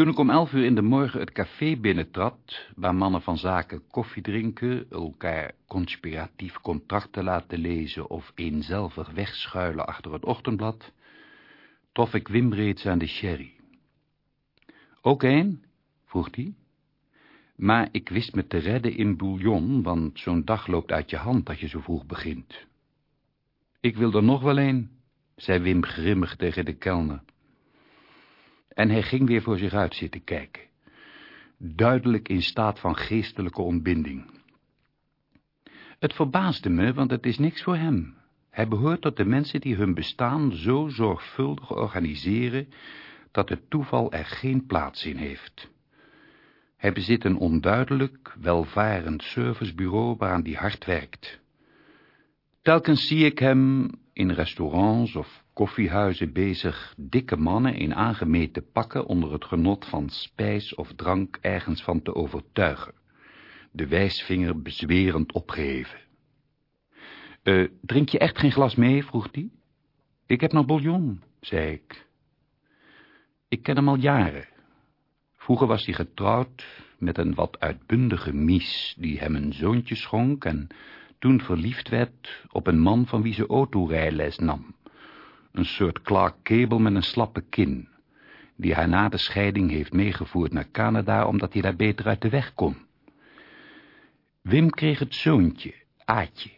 Toen ik om elf uur in de morgen het café binnentrad, waar mannen van zaken koffie drinken, elkaar conspiratief contracten laten lezen of eenzelvig wegschuilen achter het ochtendblad, trof ik Wim reeds aan de sherry. Ook een? vroeg hij. Maar ik wist me te redden in bouillon, want zo'n dag loopt uit je hand als je zo vroeg begint. Ik wil er nog wel een, zei Wim grimmig tegen de kelner. En hij ging weer voor zich uit zitten kijken, duidelijk in staat van geestelijke ontbinding. Het verbaasde me, want het is niks voor hem. Hij behoort tot de mensen die hun bestaan zo zorgvuldig organiseren, dat het toeval er geen plaats in heeft. Hij bezit een onduidelijk, welvarend servicebureau waaraan hij hard werkt. Telkens zie ik hem in restaurants of koffiehuizen bezig dikke mannen in aangemeten pakken onder het genot van spijs of drank ergens van te overtuigen, de wijsvinger bezwerend opgeheven. Uh, drink je echt geen glas mee, vroeg hij. Ik heb nog bouillon, zei ik. Ik ken hem al jaren. Vroeger was hij getrouwd met een wat uitbundige mies, die hem een zoontje schonk en toen verliefd werd op een man van wie ze autorijles nam. Een soort Clark Cable met een slappe kin, die haar na de scheiding heeft meegevoerd naar Canada, omdat hij daar beter uit de weg kon. Wim kreeg het zoontje, Aatje.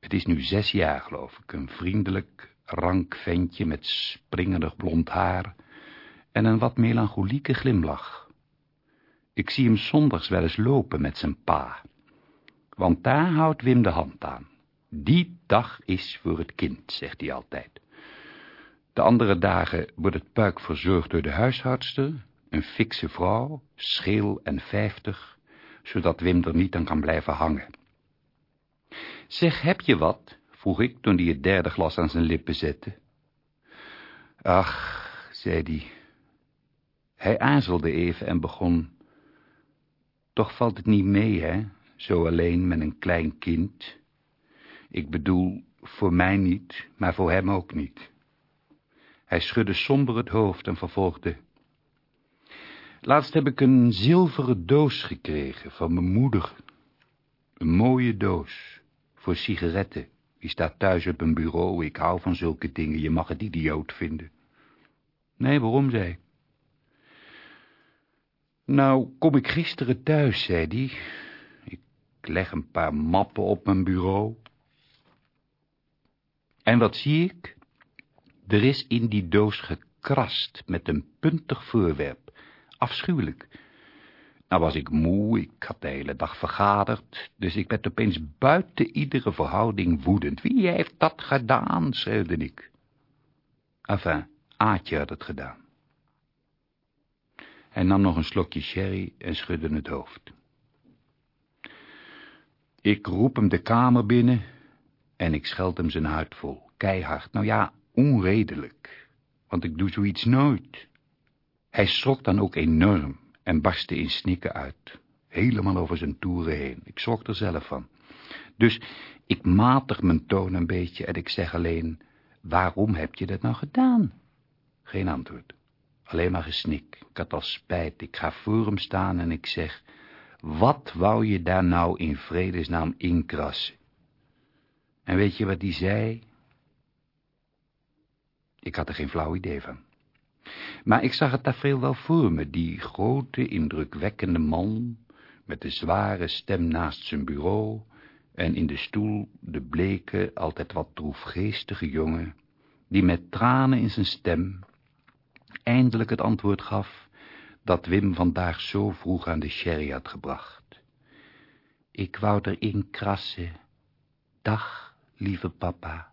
Het is nu zes jaar, geloof ik, een vriendelijk, rank ventje met springerig blond haar en een wat melancholieke glimlach. Ik zie hem zondags wel eens lopen met zijn pa, want daar houdt Wim de hand aan. Die dag is voor het kind, zegt hij altijd. De andere dagen wordt het puik verzorgd door de huishoudster, een fikse vrouw, scheel en vijftig, zodat Wim er niet aan kan blijven hangen. Zeg, heb je wat? vroeg ik toen hij het derde glas aan zijn lippen zette. Ach, zei hij. Hij aarzelde even en begon. Toch valt het niet mee, hè, zo alleen met een klein kind. Ik bedoel, voor mij niet, maar voor hem ook niet. Hij schudde somber het hoofd en vervolgde. Laatst heb ik een zilveren doos gekregen van mijn moeder. Een mooie doos, voor sigaretten. Die staat thuis op een bureau, ik hou van zulke dingen, je mag het idioot vinden. Nee, waarom, zei ik. Nou, kom ik gisteren thuis, zei hij. Ik leg een paar mappen op mijn bureau. En wat zie ik? Er is in die doos gekrast met een puntig voorwerp. Afschuwelijk. Nou was ik moe, ik had de hele dag vergaderd, dus ik werd opeens buiten iedere verhouding woedend. Wie heeft dat gedaan, schreeuwde ik. Enfin, Aatje had het gedaan. Hij nam nog een slokje sherry en schudde het hoofd. Ik roep hem de kamer binnen en ik scheld hem zijn hart vol, keihard. Nou ja, onredelijk, want ik doe zoiets nooit. Hij schrok dan ook enorm en barstte in snikken uit, helemaal over zijn toeren heen. Ik schrok er zelf van. Dus ik matig mijn toon een beetje en ik zeg alleen, waarom heb je dat nou gedaan? Geen antwoord, alleen maar gesnik. Ik had al spijt, ik ga voor hem staan en ik zeg, wat wou je daar nou in vredesnaam inkrassen? En weet je wat die zei? Ik had er geen flauw idee van. Maar ik zag het tafereel wel voor me, die grote, indrukwekkende man, met de zware stem naast zijn bureau, en in de stoel de bleke, altijd wat droefgeestige jongen, die met tranen in zijn stem eindelijk het antwoord gaf dat Wim vandaag zo vroeg aan de sherry had gebracht. Ik wou erin krassen. Dag, lieve papa.